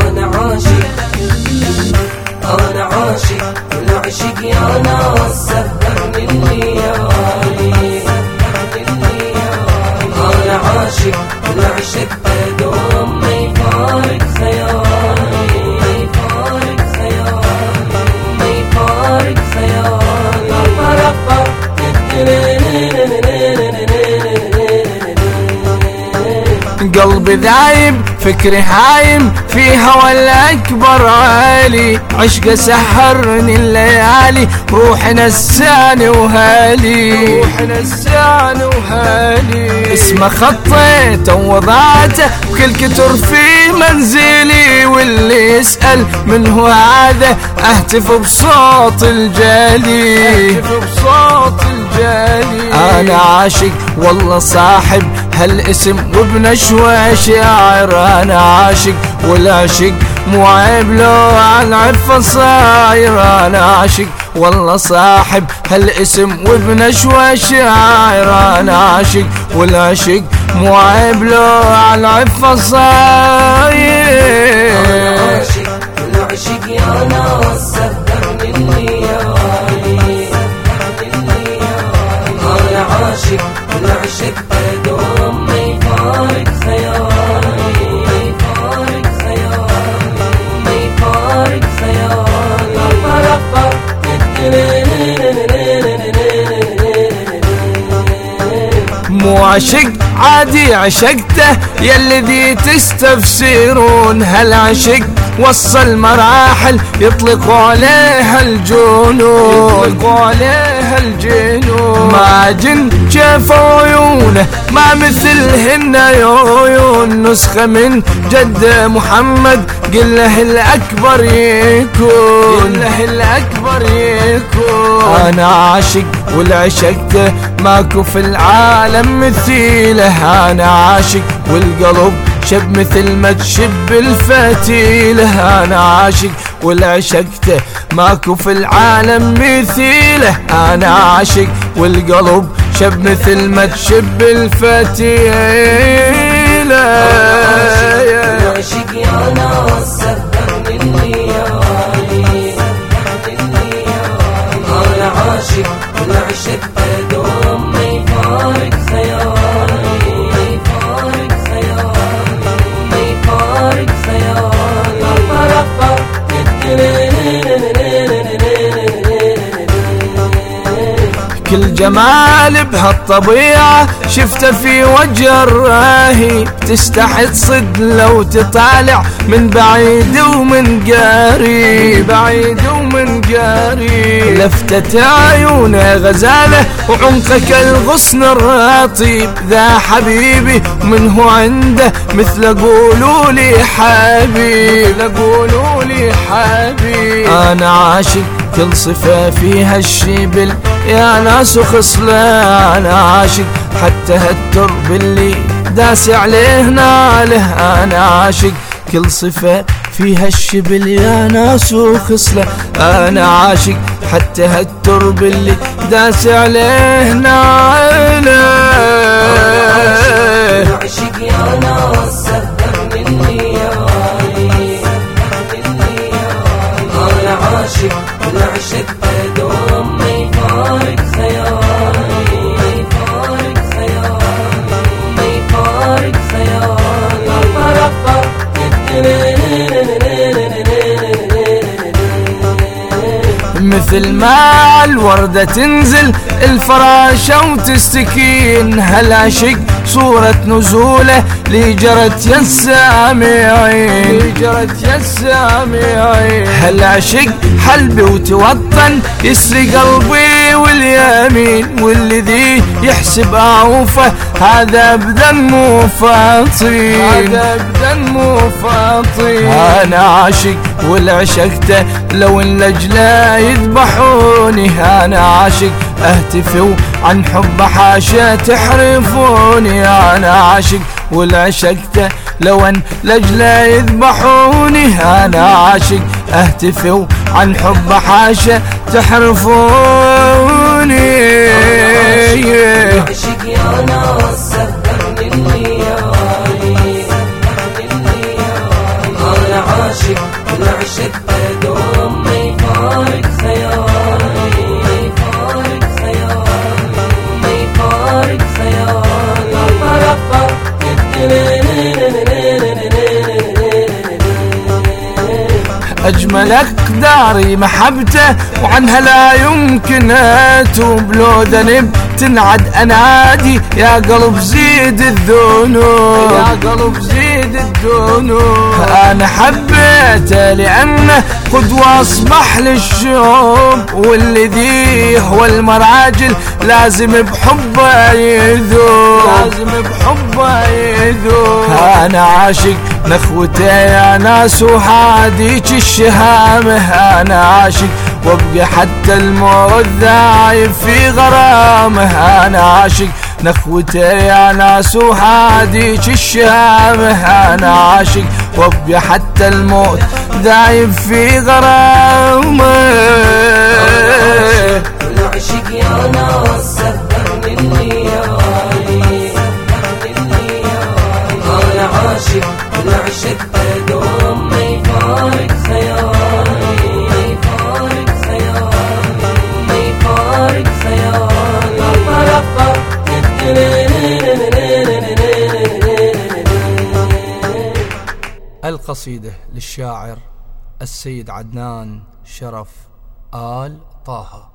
أنا عاشق. أنا عاشق. والعشق يا ناس سهرني الليالي أنا عاشق. والعشق قلبي ذايب فكري هايم في هوى الأكبر عالي. عشق سحرني الليالي روحي نساني وهالي. روحي نساني وهالي. اسمه خطيته ووضعته بكل كتر في منزلي. واللي يسأل من هو هذا؟ أهتف بصوت الجالي. أهتف بصوت الجالي. أنا عاشق والله صاحب هالاسم وبنشوى شاعر أنا عاشق والعشق مو عيب لو عن عفة صاير أنا عاشق. والله صاحب هالاسم وبنشوى شاعر أنا عاشق والعشق مو عيب لو عن عفة صاير مو عشق عادي عشقته يا الذي تستفسرون هالعشق وصل مراحل يطلقوا عليها الجنون. يطلقوا عليها الجنون. ما جن شافوا عيونه ما مثلهن عيون. نسخة من جد محمد قل له الأكبر يكون. قل له الأكبر يكون. أنا عاشق والعشقته ماكو في العالم مثيله. أنا عاشق والقلب شب مثل ما تشب الفتيلة أنا عاشق والعشقته ماكو في العالم مثيله. أنا عاشق والقلب شب مثل ما تشب الفتيلة خيالي كل جمال بهالطبيعة شفته في وجه الراهي. تستحي تصد لو تطالع من بعيد ومن قريب. بعيد ومن قريب. لفتة عيونه غزالة وعمقك الغصن الرطيب. ذا حبيبي من هو عنده مثل قولوا لي حبيب. قولوا لي حبيب. أنا عاشق كل صفة فيها الشبل يا ناس وخصلة أنا عاشق. حتى هالترب اللي داس عليه ناله أنا عاشق. كل صفة فيها الشبل يا ناس وخصلة أنا عاشق. حتى هالترب اللي داس عليه ناله. العشق يا ناس مثل ما الوردة تنزل الفراشة وتستكين هالعشق صورة نزوله لجرت يا السامعين. لجرت يا السامعين. هالعشق حلبي وتوطن يسري قلبي واليمين والذي يحسب أعوفه هذا ابدا مو فاطين هذا ابدا مو فاطين أنا عاشق والعشقته لو إن يذبحوني. أنا عاشق اهتف عن حب حاشا تحرفوني أنا عاشق والعشقته لو أن لجلا يذبحوني أنا عاشق اهتف عن حب حاشا تحرفوني العشق يا ناس أجمل أقداري محبته وعنها لا يمكن أتوب لو ذنب تنعد أنادي يا قلب زيد الذنوب. يا قلب زيد الذنوب. أنا حبيته لأنه قدوة أصبح للشوب والذي هو المراجل لازم بحبه يذوب لازم بحبه يذوب أنا عاشق نخوته يا ناس وحاديك الشهامة. أنا عاشق وابقى حتى الموت ذايب في غرامة. أنا عاشق نخوته يا ناس وحاديك الشهامة. أنا عاشق وابقى حتى الموت ذايب في غرامة. العشق يا ناس سهرني الليالي أنا عاشق العشق قدوم ما يفارق خيالي خيالي. خيالي القصيدة للشاعر السيد عدنان شرف آل طه؟